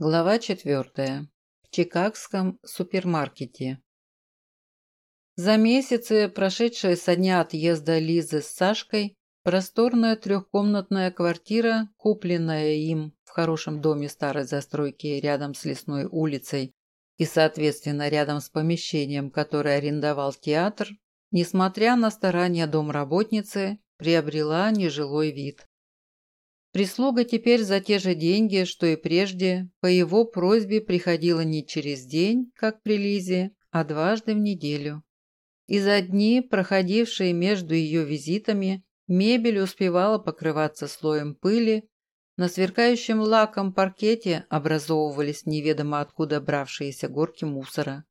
Глава четвертая. В Чикагском супермаркете. За месяцы, прошедшие со дня отъезда Лизы с Сашкой, просторная трехкомнатная квартира, купленная им в хорошем доме старой застройки рядом с лесной улицей и, соответственно, рядом с помещением, которое арендовал театр, несмотря на старания домработницы, приобрела нежилой вид. Прислуга теперь за те же деньги, что и прежде, по его просьбе приходила не через день, как при Лизе, а дважды в неделю. И за дни, проходившие между ее визитами, мебель успевала покрываться слоем пыли, на сверкающем лаком паркете образовывались неведомо откуда бравшиеся горки мусора.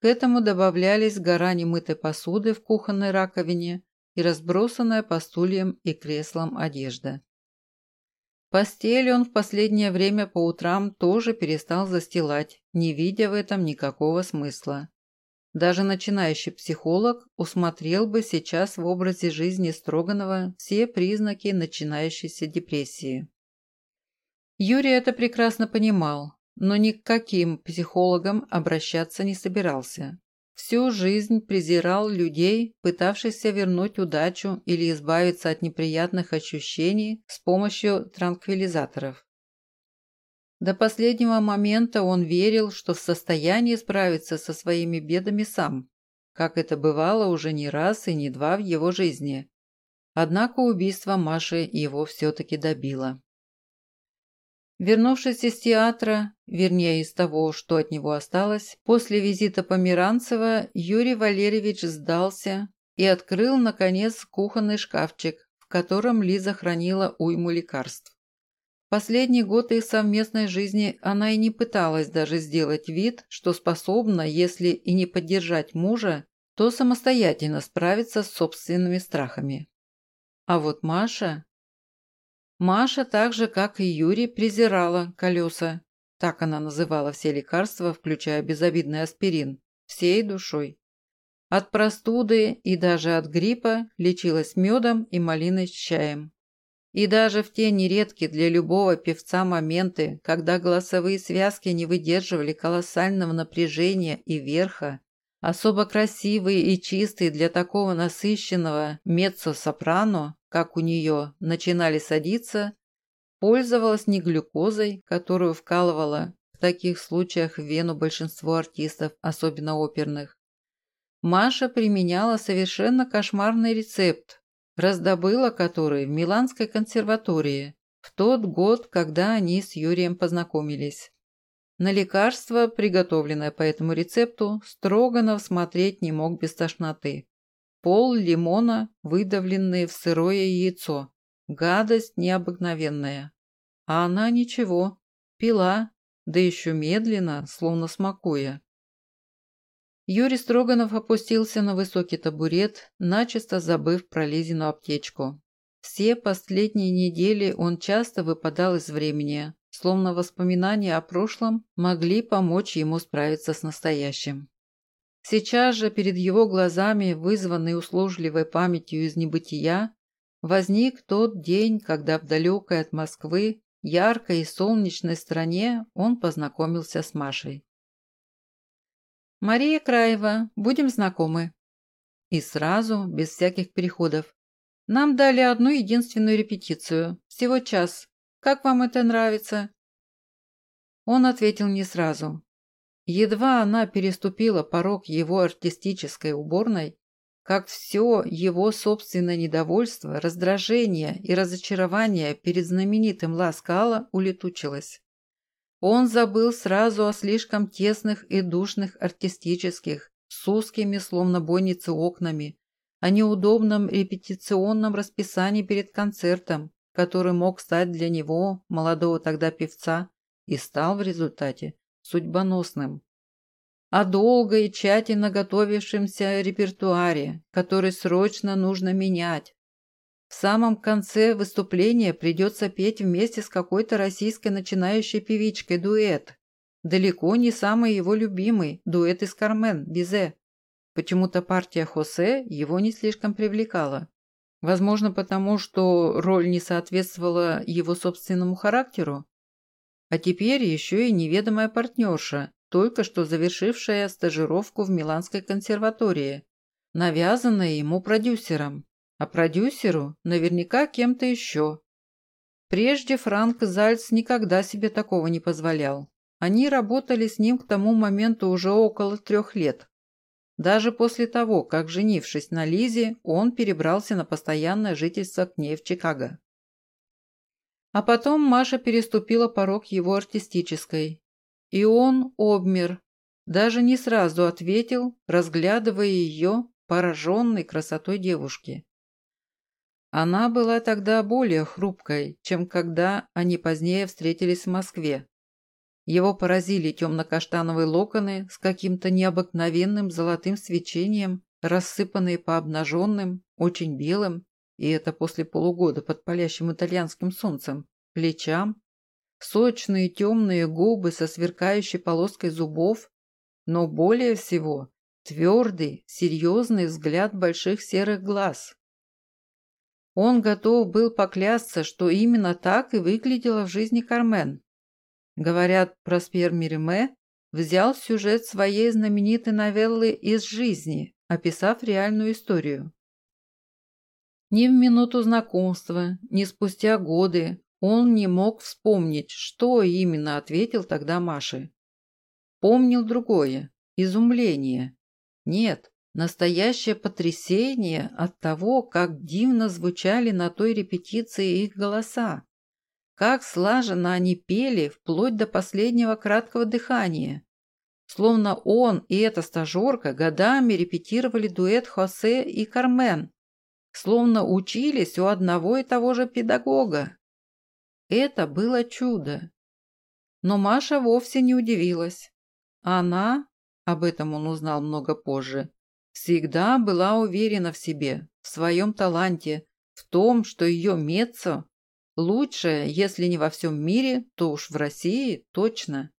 К этому добавлялись гора немытой посуды в кухонной раковине и разбросанная по стульям и креслам одежда. Постель он в последнее время по утрам тоже перестал застилать, не видя в этом никакого смысла. Даже начинающий психолог усмотрел бы сейчас в образе жизни Строганова все признаки начинающейся депрессии. Юрий это прекрасно понимал, но ни к каким психологам обращаться не собирался. Всю жизнь презирал людей, пытавшихся вернуть удачу или избавиться от неприятных ощущений с помощью транквилизаторов. До последнего момента он верил, что в состоянии справиться со своими бедами сам, как это бывало уже не раз и не два в его жизни. Однако убийство Маши его все-таки добило. Вернувшись из театра, вернее из того, что от него осталось, после визита Померанцева Юрий Валерьевич сдался и открыл, наконец, кухонный шкафчик, в котором Лиза хранила уйму лекарств. Последний год их совместной жизни она и не пыталась даже сделать вид, что способна, если и не поддержать мужа, то самостоятельно справиться с собственными страхами. А вот Маша Маша, так же, как и Юрий, презирала колеса. Так она называла все лекарства, включая безобидный аспирин, всей душой. От простуды и даже от гриппа лечилась медом и малиной с чаем. И даже в те нередкие для любого певца моменты, когда голосовые связки не выдерживали колоссального напряжения и верха, особо красивые и чистые для такого насыщенного меццо-сопрано, как у нее, начинали садиться, пользовалась не глюкозой, которую вкалывала в таких случаях в вену большинство артистов, особенно оперных. Маша применяла совершенно кошмарный рецепт, раздобыла который в Миланской консерватории в тот год, когда они с Юрием познакомились. На лекарство, приготовленное по этому рецепту, Строганов смотреть не мог без тошноты. Пол лимона, выдавленные в сырое яйцо. Гадость необыкновенная. А она ничего, пила, да еще медленно, словно смакуя. Юрий Строганов опустился на высокий табурет, начисто забыв про Лизину аптечку. Все последние недели он часто выпадал из времени, словно воспоминания о прошлом могли помочь ему справиться с настоящим. Сейчас же перед его глазами, вызванный услужливой памятью из небытия, возник тот день, когда в далекой от Москвы, яркой и солнечной стране он познакомился с Машей. «Мария Краева, будем знакомы». И сразу, без всяких переходов. «Нам дали одну единственную репетицию, всего час. Как вам это нравится?» Он ответил не сразу, Едва она переступила порог его артистической уборной, как все его собственное недовольство, раздражение и разочарование перед знаменитым Ласкала улетучилось. Он забыл сразу о слишком тесных и душных артистических, с узкими, словно бойницы, окнами, о неудобном репетиционном расписании перед концертом, который мог стать для него, молодого тогда певца, и стал в результате судьбоносным. О долго и тщательно готовившемся репертуаре, который срочно нужно менять. В самом конце выступления придется петь вместе с какой-то российской начинающей певичкой дуэт. Далеко не самый его любимый дуэт из Кармен, Бизе. Почему-то партия Хосе его не слишком привлекала. Возможно, потому что роль не соответствовала его собственному характеру. А теперь еще и неведомая партнерша, только что завершившая стажировку в Миланской консерватории, навязанная ему продюсером, а продюсеру наверняка кем-то еще. Прежде Франк Зальц никогда себе такого не позволял. Они работали с ним к тому моменту уже около трех лет. Даже после того, как, женившись на Лизе, он перебрался на постоянное жительство к ней в Чикаго. А потом Маша переступила порог его артистической. И он обмер, даже не сразу ответил, разглядывая ее, пораженной красотой девушки. Она была тогда более хрупкой, чем когда они позднее встретились в Москве. Его поразили темно-каштановые локоны с каким-то необыкновенным золотым свечением, рассыпанные по обнаженным, очень белым, и это после полугода под палящим итальянским солнцем, плечам, сочные темные губы со сверкающей полоской зубов, но более всего твердый, серьезный взгляд больших серых глаз. Он готов был поклясться, что именно так и выглядела в жизни Кармен. Говорят, Проспер Мериме взял сюжет своей знаменитой новеллы из жизни, описав реальную историю. Ни в минуту знакомства, ни спустя годы он не мог вспомнить, что именно ответил тогда Маше. Помнил другое – изумление. Нет, настоящее потрясение от того, как дивно звучали на той репетиции их голоса. Как слаженно они пели, вплоть до последнего краткого дыхания. Словно он и эта стажерка годами репетировали дуэт Хосе и Кармен. Словно учились у одного и того же педагога. Это было чудо. Но Маша вовсе не удивилась. Она, об этом он узнал много позже, всегда была уверена в себе, в своем таланте, в том, что ее Меццо Лучшее, если не во всем мире, то уж в России точно.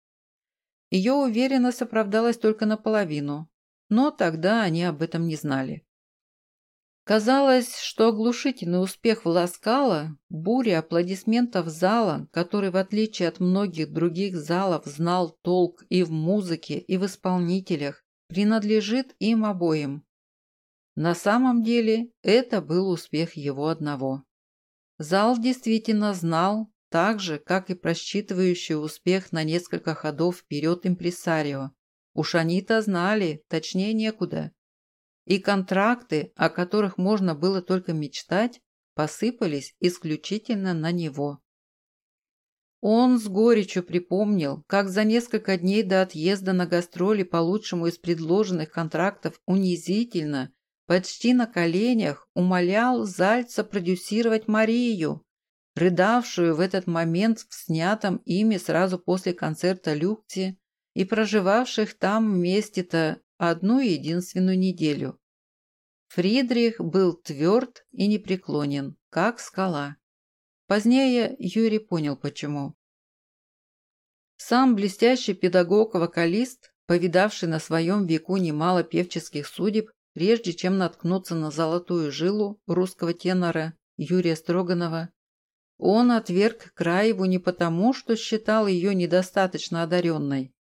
Ее уверенность оправдалась только наполовину, но тогда они об этом не знали. Казалось, что оглушительный успех Власкала, буря аплодисментов зала, который, в отличие от многих других залов, знал толк и в музыке, и в исполнителях, принадлежит им обоим. На самом деле это был успех его одного. Зал действительно знал, так же, как и просчитывающий успех на несколько ходов вперед импресарио. Уж они-то знали, точнее некуда. И контракты, о которых можно было только мечтать, посыпались исключительно на него. Он с горечью припомнил, как за несколько дней до отъезда на гастроли по лучшему из предложенных контрактов унизительно почти на коленях умолял Зальца продюсировать Марию, рыдавшую в этот момент в снятом ими сразу после концерта Люкти и проживавших там вместе-то одну единственную неделю. Фридрих был тверд и непреклонен, как скала. Позднее Юрий понял, почему. Сам блестящий педагог-вокалист, повидавший на своем веку немало певческих судеб, Прежде чем наткнуться на золотую жилу русского тенора Юрия Строганова, он отверг Краеву не потому, что считал ее недостаточно одаренной.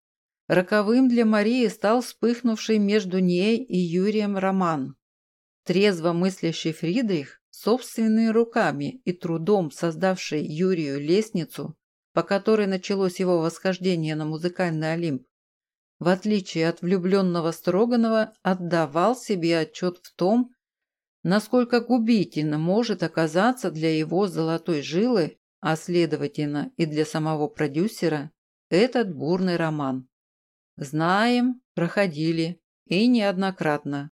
Роковым для Марии стал вспыхнувший между ней и Юрием роман. Трезво мыслящий Фридрих, собственными руками и трудом создавший Юрию лестницу, по которой началось его восхождение на музыкальный Олимп, в отличие от влюбленного Строганова, отдавал себе отчет в том, насколько губительно может оказаться для его золотой жилы, а следовательно и для самого продюсера, этот бурный роман. Знаем, проходили, и неоднократно.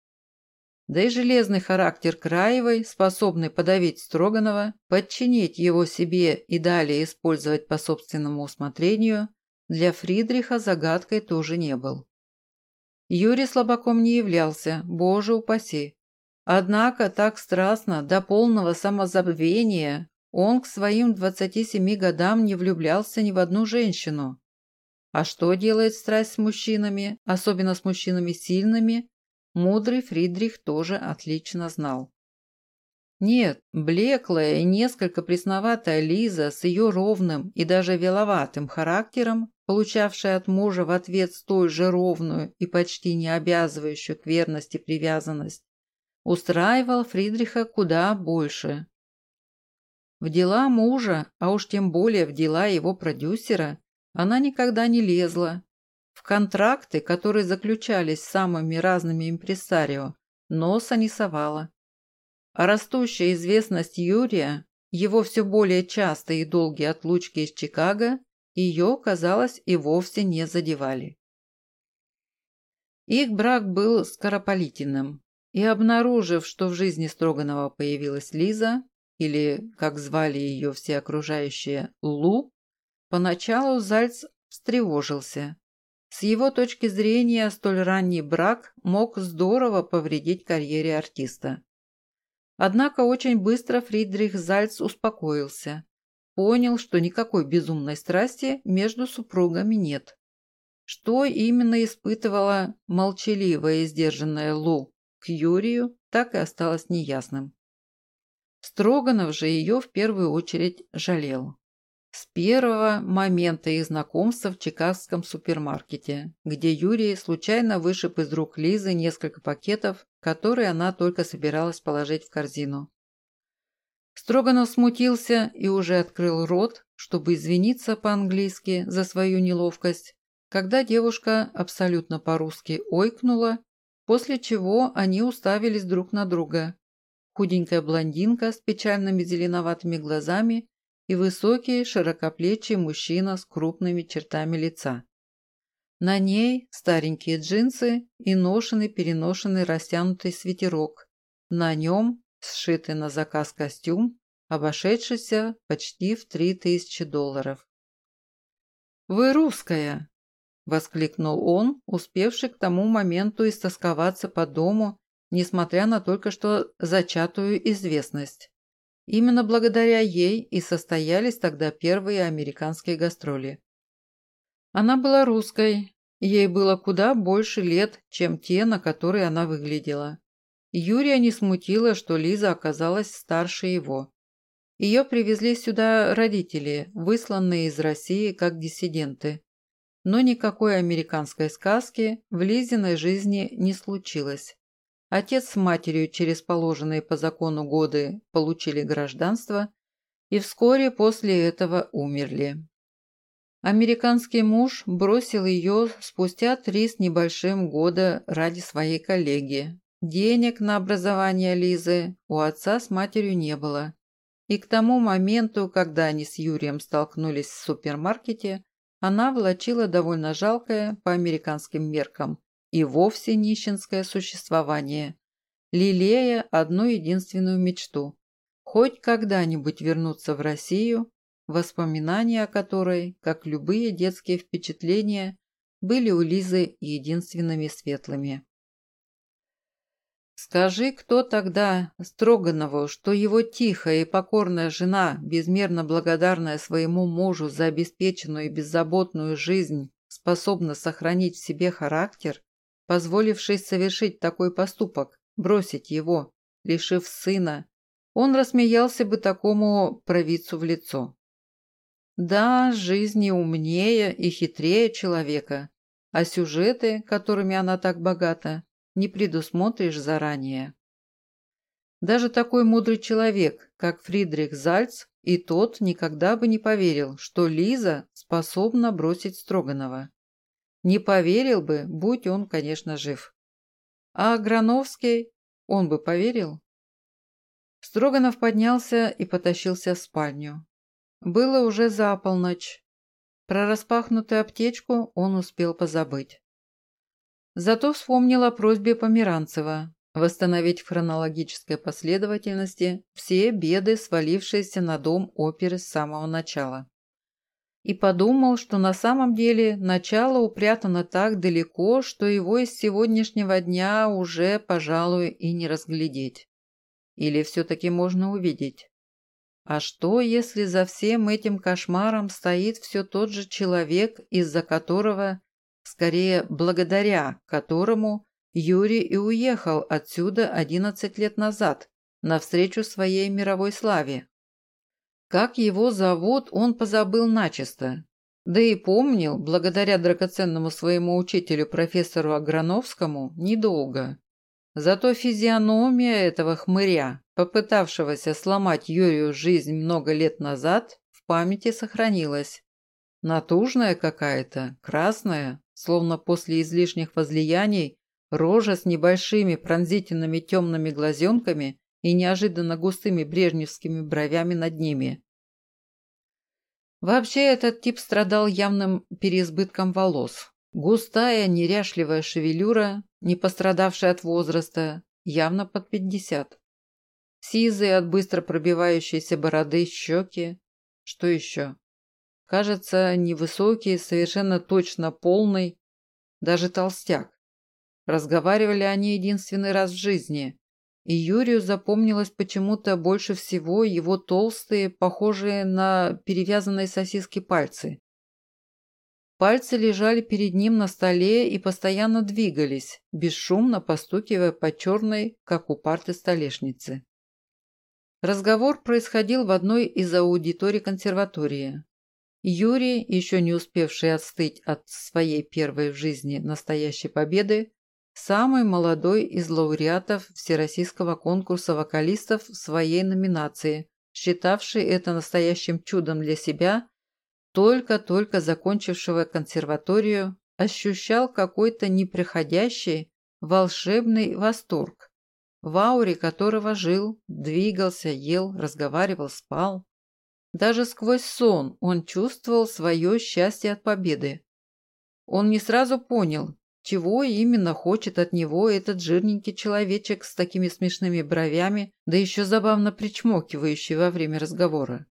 Да и железный характер Краевой, способный подавить Строганова, подчинить его себе и далее использовать по собственному усмотрению, для Фридриха загадкой тоже не был. Юрий слабаком не являлся, боже упаси. Однако так страстно, до полного самозабвения, он к своим 27 годам не влюблялся ни в одну женщину. А что делает страсть с мужчинами, особенно с мужчинами сильными, мудрый Фридрих тоже отлично знал. Нет, блеклая и несколько пресноватая Лиза с ее ровным и даже веловатым характером, получавшая от мужа в ответ столь же ровную и почти не обязывающую к верности привязанность, устраивал Фридриха куда больше. В дела мужа, а уж тем более в дела его продюсера, она никогда не лезла. В контракты, которые заключались с самыми разными импресарио, носа не совала. А растущая известность Юрия, его все более частые и долгие отлучки из Чикаго, ее, казалось, и вовсе не задевали. Их брак был скоропалительным, и обнаружив, что в жизни Строганова появилась Лиза, или, как звали ее все окружающие, Лу, поначалу Зальц встревожился. С его точки зрения, столь ранний брак мог здорово повредить карьере артиста. Однако очень быстро Фридрих Зальц успокоился. Понял, что никакой безумной страсти между супругами нет. Что именно испытывала молчаливая и сдержанная Лу к Юрию, так и осталось неясным. Строганов же ее в первую очередь жалел. С первого момента их знакомства в чикагском супермаркете, где Юрий случайно вышиб из рук Лизы несколько пакетов, которые она только собиралась положить в корзину. Строганов смутился и уже открыл рот, чтобы извиниться по-английски за свою неловкость, когда девушка абсолютно по-русски ойкнула, после чего они уставились друг на друга. Худенькая блондинка с печальными зеленоватыми глазами и высокий, широкоплечий мужчина с крупными чертами лица. На ней старенькие джинсы и ношеный-переношенный растянутый свитерок. На нем сшитый на заказ костюм, обошедшийся почти в три тысячи долларов. «Вы русская!» – воскликнул он, успевший к тому моменту истосковаться по дому, несмотря на только что зачатую известность. Именно благодаря ей и состоялись тогда первые американские гастроли. Она была русской, ей было куда больше лет, чем те, на которые она выглядела. Юрия не смутило, что Лиза оказалась старше его. Ее привезли сюда родители, высланные из России как диссиденты. Но никакой американской сказки в Лизиной жизни не случилось. Отец с матерью через положенные по закону годы получили гражданство и вскоре после этого умерли. Американский муж бросил ее спустя три с небольшим года ради своей коллеги. Денег на образование Лизы у отца с матерью не было. И к тому моменту, когда они с Юрием столкнулись в супермаркете, она влачила довольно жалкое по американским меркам и вовсе нищенское существование, лелея одну единственную мечту – хоть когда-нибудь вернуться в Россию, воспоминания о которой, как любые детские впечатления, были у Лизы единственными светлыми. Скажи, кто тогда Строганову, что его тихая и покорная жена, безмерно благодарная своему мужу за обеспеченную и беззаботную жизнь, способна сохранить в себе характер, позволивший совершить такой поступок, бросить его, лишив сына, он рассмеялся бы такому провидцу в лицо. Да, жизнь не умнее и хитрее человека, а сюжеты, которыми она так богата, не предусмотришь заранее. Даже такой мудрый человек, как Фридрих Зальц, и тот никогда бы не поверил, что Лиза способна бросить Строганова. Не поверил бы, будь он, конечно, жив. А Грановский, он бы поверил? Строганов поднялся и потащился в спальню. Было уже за полночь. Про распахнутую аптечку он успел позабыть. Зато вспомнил о просьбе Померанцева восстановить в хронологической последовательности все беды, свалившиеся на дом оперы с самого начала и подумал, что на самом деле начало упрятано так далеко, что его из сегодняшнего дня уже, пожалуй, и не разглядеть. Или все-таки можно увидеть? А что, если за всем этим кошмаром стоит все тот же человек, из-за которого, скорее благодаря которому, Юрий и уехал отсюда 11 лет назад, навстречу своей мировой славе. Как его зовут, он позабыл начисто. Да и помнил, благодаря драгоценному своему учителю профессору Аграновскому, недолго. Зато физиономия этого хмыря, попытавшегося сломать Юрию жизнь много лет назад, в памяти сохранилась. Натужная какая-то, красная, словно после излишних возлияний, рожа с небольшими пронзительными темными глазенками и неожиданно густыми брежневскими бровями над ними. Вообще этот тип страдал явным переизбытком волос. Густая, неряшливая шевелюра, не пострадавшая от возраста, явно под пятьдесят. Сизые от быстро пробивающейся бороды щеки. Что еще? Кажется, невысокий, совершенно точно полный, даже толстяк. Разговаривали они единственный раз в жизни, и Юрию запомнилось почему-то больше всего его толстые, похожие на перевязанные сосиски пальцы. Пальцы лежали перед ним на столе и постоянно двигались, бесшумно постукивая по черной, как у парты столешницы. Разговор происходил в одной из аудиторий консерватории. Юрий, еще не успевший отстыть от своей первой в жизни настоящей победы, самый молодой из лауреатов Всероссийского конкурса вокалистов в своей номинации, считавший это настоящим чудом для себя, только-только закончившего консерваторию, ощущал какой-то неприходящий волшебный восторг, в ауре которого жил, двигался, ел, разговаривал, спал. Даже сквозь сон он чувствовал свое счастье от победы. Он не сразу понял, чего именно хочет от него этот жирненький человечек с такими смешными бровями, да еще забавно причмокивающий во время разговора.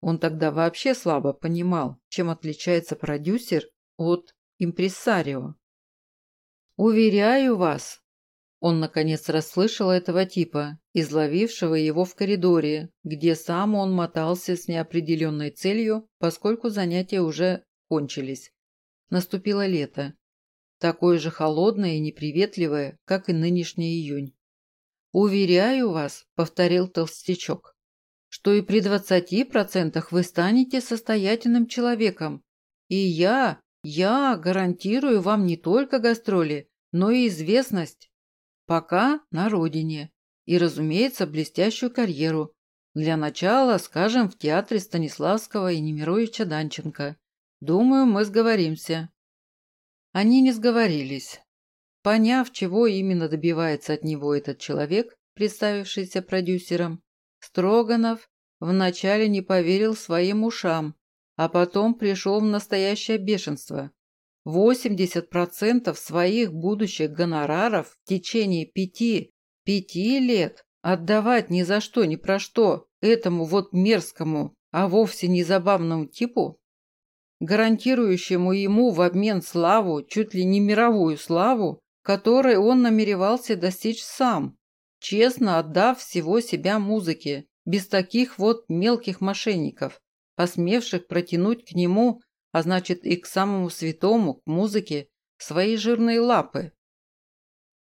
Он тогда вообще слабо понимал, чем отличается продюсер от импрессарио. «Уверяю вас, он, наконец, расслышал этого типа, изловившего его в коридоре, где сам он мотался с неопределенной целью, поскольку занятия уже кончились. Наступило лето. Такое же холодное и неприветливое, как и нынешний июнь. «Уверяю вас», — повторил толстячок, «что и при двадцати процентах вы станете состоятельным человеком. И я, я гарантирую вам не только гастроли, но и известность. Пока на родине. И, разумеется, блестящую карьеру. Для начала, скажем, в театре Станиславского и Немировича Данченко. Думаю, мы сговоримся. Они не сговорились. Поняв, чего именно добивается от него этот человек, представившийся продюсером, Строганов вначале не поверил своим ушам, а потом пришел в настоящее бешенство. 80% своих будущих гонораров в течение пяти, пяти лет отдавать ни за что, ни про что этому вот мерзкому, а вовсе не забавному типу, гарантирующему ему в обмен славу, чуть ли не мировую славу, которой он намеревался достичь сам, честно отдав всего себя музыке, без таких вот мелких мошенников, посмевших протянуть к нему а значит и к самому святому, к музыке, свои жирные лапы.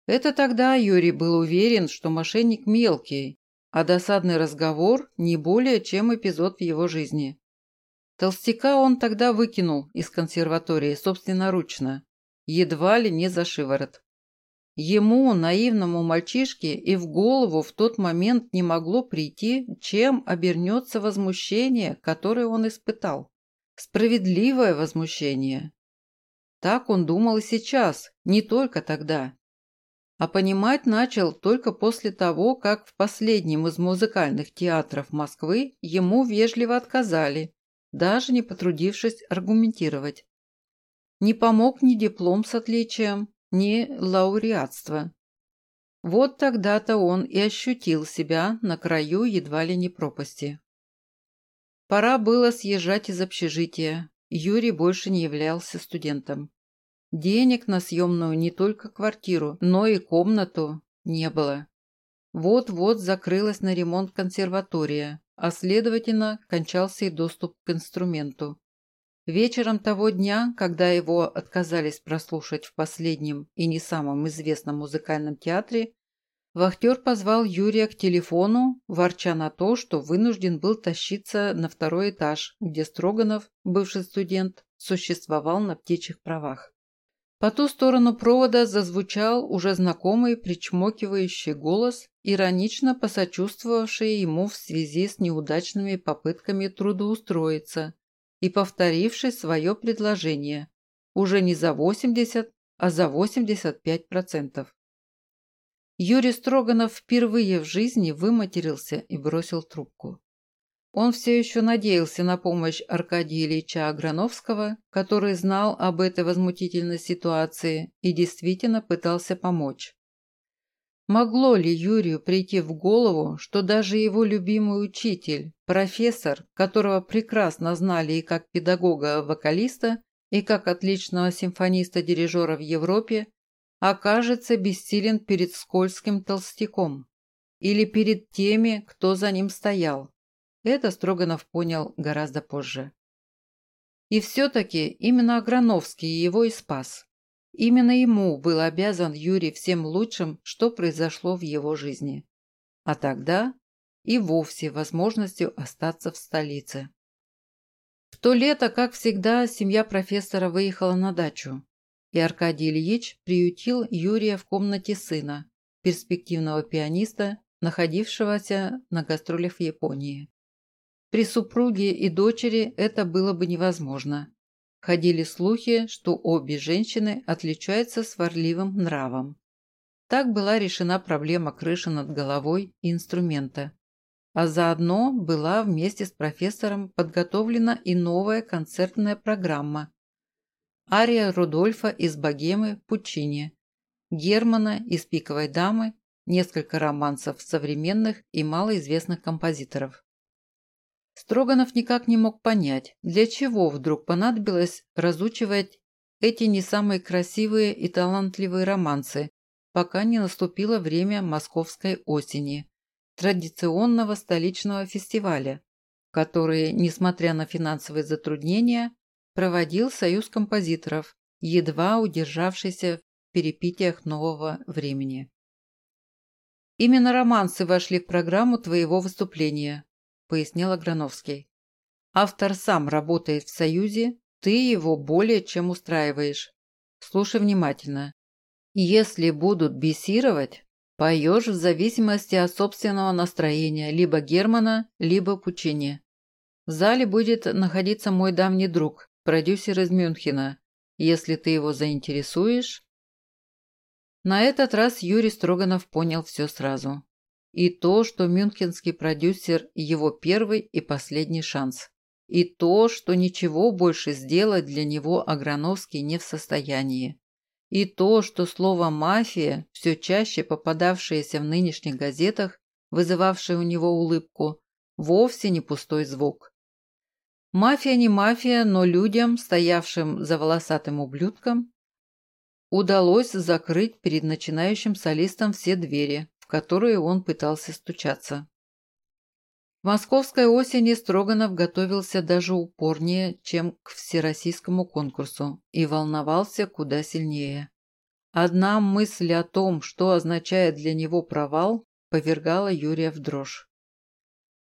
Это тогда Юрий был уверен, что мошенник мелкий, а досадный разговор не более чем эпизод в его жизни. Толстяка он тогда выкинул из консерватории собственноручно, едва ли не за шиворот. Ему, наивному мальчишке, и в голову в тот момент не могло прийти, чем обернется возмущение, которое он испытал. Справедливое возмущение. Так он думал и сейчас, не только тогда. А понимать начал только после того, как в последнем из музыкальных театров Москвы ему вежливо отказали, даже не потрудившись аргументировать. Не помог ни диплом с отличием, ни лауреатство. Вот тогда-то он и ощутил себя на краю едва ли не пропасти. Пора было съезжать из общежития. Юрий больше не являлся студентом. Денег на съемную не только квартиру, но и комнату не было. Вот-вот закрылась на ремонт консерватория, а следовательно, кончался и доступ к инструменту. Вечером того дня, когда его отказались прослушать в последнем и не самом известном музыкальном театре, Вахтер позвал Юрия к телефону, ворча на то, что вынужден был тащиться на второй этаж, где Строганов, бывший студент, существовал на птичьих правах. По ту сторону провода зазвучал уже знакомый причмокивающий голос, иронично посочувствовавший ему в связи с неудачными попытками трудоустроиться и повторивший свое предложение уже не за 80, а за 85%. Юрий Строганов впервые в жизни выматерился и бросил трубку. Он все еще надеялся на помощь Аркадия Ильича Аграновского, который знал об этой возмутительной ситуации и действительно пытался помочь. Могло ли Юрию прийти в голову, что даже его любимый учитель, профессор, которого прекрасно знали и как педагога-вокалиста, и как отличного симфониста-дирижера в Европе, окажется бессилен перед скользким толстяком или перед теми, кто за ним стоял. Это Строганов понял гораздо позже. И все-таки именно Аграновский его и спас. Именно ему был обязан Юрий всем лучшим, что произошло в его жизни. А тогда и вовсе возможностью остаться в столице. В то лето, как всегда, семья профессора выехала на дачу и Аркадий Ильич приютил Юрия в комнате сына, перспективного пианиста, находившегося на гастролях в Японии. При супруге и дочери это было бы невозможно. Ходили слухи, что обе женщины отличаются сварливым нравом. Так была решена проблема крыши над головой и инструмента. А заодно была вместе с профессором подготовлена и новая концертная программа, ария Рудольфа из «Богемы» Пучини, Германа из «Пиковой дамы», несколько романсов современных и малоизвестных композиторов. Строганов никак не мог понять, для чего вдруг понадобилось разучивать эти не самые красивые и талантливые романсы, пока не наступило время московской осени, традиционного столичного фестиваля, который, несмотря на финансовые затруднения, проводил союз композиторов, едва удержавшийся в перепитиях нового времени. «Именно романсы вошли в программу твоего выступления», – пояснил Аграновский. «Автор сам работает в Союзе, ты его более чем устраиваешь. Слушай внимательно. Если будут бесировать, поешь в зависимости от собственного настроения либо Германа, либо Пучини. В зале будет находиться мой давний друг, продюсер из Мюнхена. Если ты его заинтересуешь...» На этот раз Юрий Строганов понял все сразу. И то, что мюнхенский продюсер – его первый и последний шанс. И то, что ничего больше сделать для него Аграновский не в состоянии. И то, что слово «мафия», все чаще попадавшееся в нынешних газетах, вызывавшее у него улыбку, вовсе не пустой звук. Мафия не мафия, но людям, стоявшим за волосатым ублюдком, удалось закрыть перед начинающим солистом все двери, которые он пытался стучаться. В московской осени Строганов готовился даже упорнее, чем к всероссийскому конкурсу, и волновался куда сильнее. Одна мысль о том, что означает для него провал, повергала Юрия в дрожь.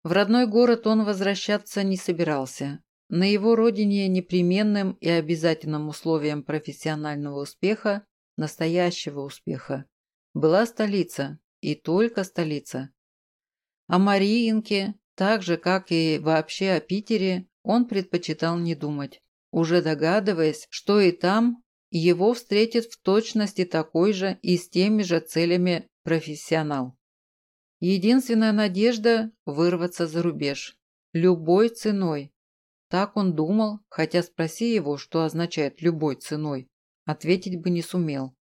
В родной город он возвращаться не собирался. На его родине непременным и обязательным условием профессионального успеха, настоящего успеха, была столица, и только столица. О Мариинке, так же, как и вообще о Питере, он предпочитал не думать, уже догадываясь, что и там его встретит в точности такой же и с теми же целями профессионал. Единственная надежда – вырваться за рубеж. Любой ценой. Так он думал, хотя спроси его, что означает «любой ценой», ответить бы не сумел.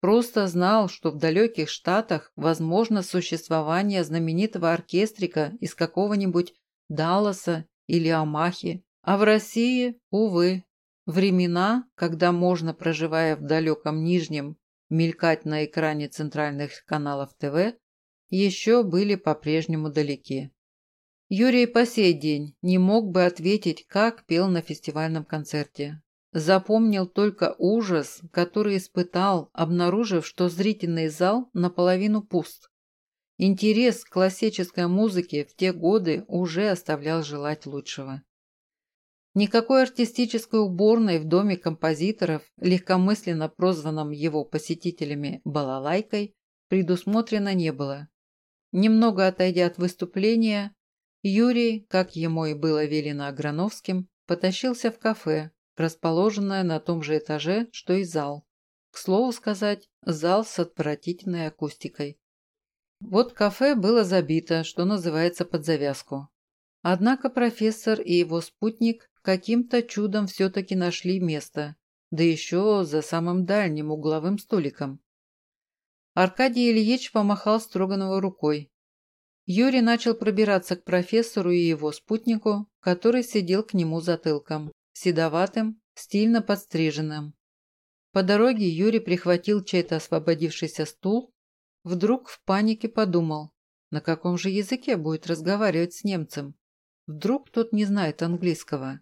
Просто знал, что в далеких штатах возможно существование знаменитого оркестрика из какого-нибудь Далласа или Амахи, а в России, увы, времена, когда можно, проживая в далеком Нижнем, мелькать на экране центральных каналов ТВ, еще были по-прежнему далеки. Юрий по сей день не мог бы ответить, как пел на фестивальном концерте. Запомнил только ужас, который испытал, обнаружив, что зрительный зал наполовину пуст. Интерес к классической музыке в те годы уже оставлял желать лучшего. Никакой артистической уборной в доме композиторов, легкомысленно прозванном его посетителями «балалайкой», предусмотрено не было. Немного отойдя от выступления, Юрий, как ему и было велено Аграновским, потащился в кафе, расположенное на том же этаже, что и зал. К слову сказать, зал с отвратительной акустикой. Вот кафе было забито, что называется, под завязку. Однако профессор и его спутник каким-то чудом все-таки нашли место, да еще за самым дальним угловым столиком. Аркадий Ильич помахал Строганову рукой. Юрий начал пробираться к профессору и его спутнику, который сидел к нему затылком, седоватым, стильно подстриженным. По дороге Юрий прихватил чей-то освободившийся стул, вдруг в панике подумал, на каком же языке будет разговаривать с немцем. Вдруг тот не знает английского.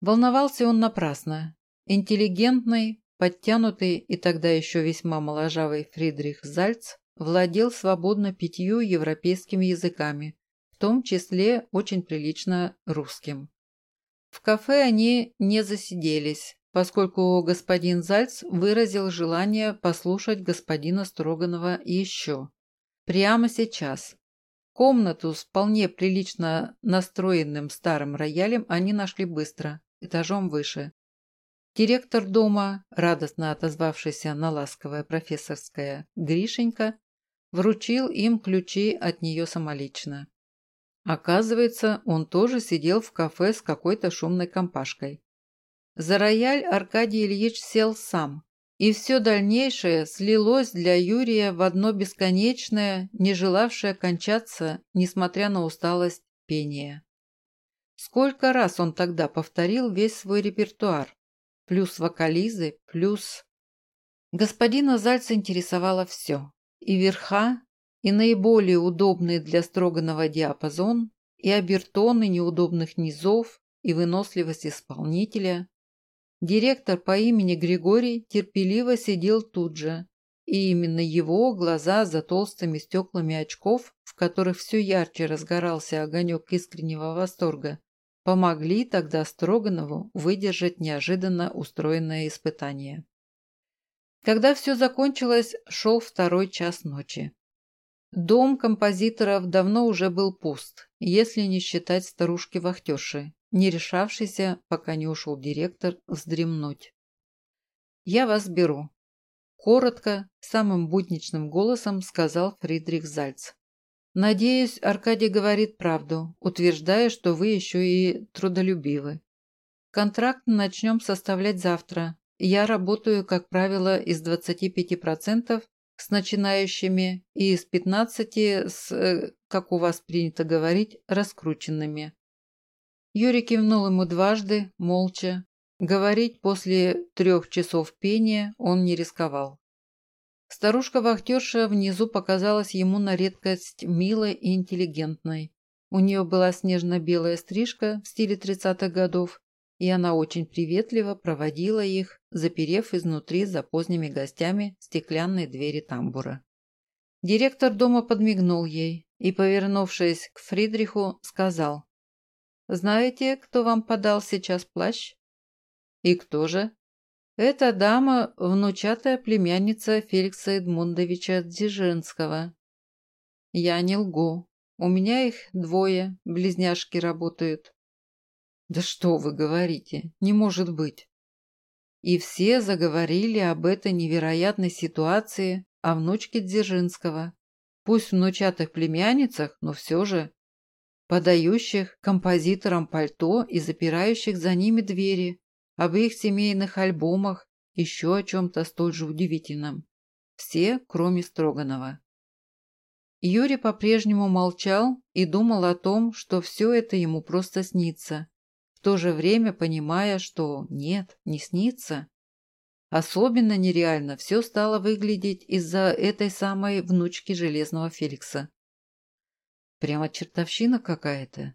Волновался он напрасно. Интеллигентный, подтянутый и тогда еще весьма моложавый Фридрих Зальц владел свободно пятью европейскими языками, в том числе очень прилично русским. В кафе они не засиделись, поскольку господин Зальц выразил желание послушать господина Строганова еще. Прямо сейчас. Комнату с вполне прилично настроенным старым роялем они нашли быстро этажом выше. Директор дома, радостно отозвавшийся на ласковое профессорское Гришенька, вручил им ключи от нее самолично. Оказывается, он тоже сидел в кафе с какой-то шумной компашкой. За рояль Аркадий Ильич сел сам, и все дальнейшее слилось для Юрия в одно бесконечное, не желавшее кончаться, несмотря на усталость, пение. Сколько раз он тогда повторил весь свой репертуар? Плюс вокализы, плюс... Господина Зальца интересовало все. И верха, и наиболее удобный для строганного диапазон, и обертоны неудобных низов, и выносливость исполнителя. Директор по имени Григорий терпеливо сидел тут же, и именно его глаза за толстыми стеклами очков, в которых все ярче разгорался огонек искреннего восторга, помогли тогда Строганову выдержать неожиданно устроенное испытание. Когда все закончилось, шел второй час ночи. Дом композиторов давно уже был пуст, если не считать старушки-вахтерши, не решавшейся, пока не ушел директор, вздремнуть. «Я вас беру», – коротко, самым будничным голосом сказал Фридрих Зальц. Надеюсь, Аркадий говорит правду, утверждая, что вы еще и трудолюбивы. Контракт начнем составлять завтра. Я работаю, как правило, из 25% с начинающими и из 15% с, э, как у вас принято говорить, раскрученными. Юрий кивнул ему дважды, молча. Говорить после трех часов пения он не рисковал. Старушка-вахтерша внизу показалась ему на редкость милой и интеллигентной. У нее была снежно-белая стрижка в стиле 30-х годов, и она очень приветливо проводила их, заперев изнутри за поздними гостями стеклянные двери тамбура. Директор дома подмигнул ей и, повернувшись к Фридриху, сказал, «Знаете, кто вам подал сейчас плащ?» «И кто же?» Эта дама – внучатая племянница Феликса Эдмундовича Дзержинского. Я не лгу. У меня их двое, близняшки работают. Да что вы говорите, не может быть. И все заговорили об этой невероятной ситуации, о внучке Дзержинского. Пусть внучатых племянницах, но все же. Подающих композиторам пальто и запирающих за ними двери об их семейных альбомах, еще о чем-то столь же удивительном. Все, кроме Строганова. Юрий по-прежнему молчал и думал о том, что все это ему просто снится, в то же время понимая, что нет, не снится. Особенно нереально все стало выглядеть из-за этой самой внучки Железного Феликса. Прямо чертовщина какая-то.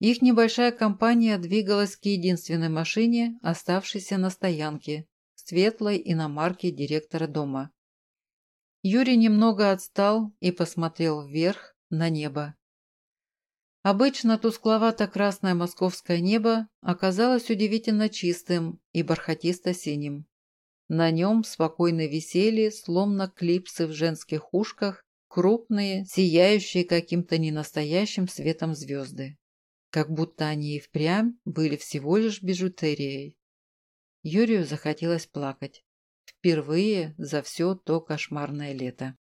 Их небольшая компания двигалась к единственной машине, оставшейся на стоянке, светлой иномарке директора дома. Юрий немного отстал и посмотрел вверх на небо. Обычно тускловато-красное московское небо оказалось удивительно чистым и бархатисто-синим. На нем спокойно висели, словно клипсы в женских ушках, крупные, сияющие каким-то ненастоящим светом звезды как будто они и впрямь были всего лишь бижутерией. Юрию захотелось плакать. Впервые за все то кошмарное лето.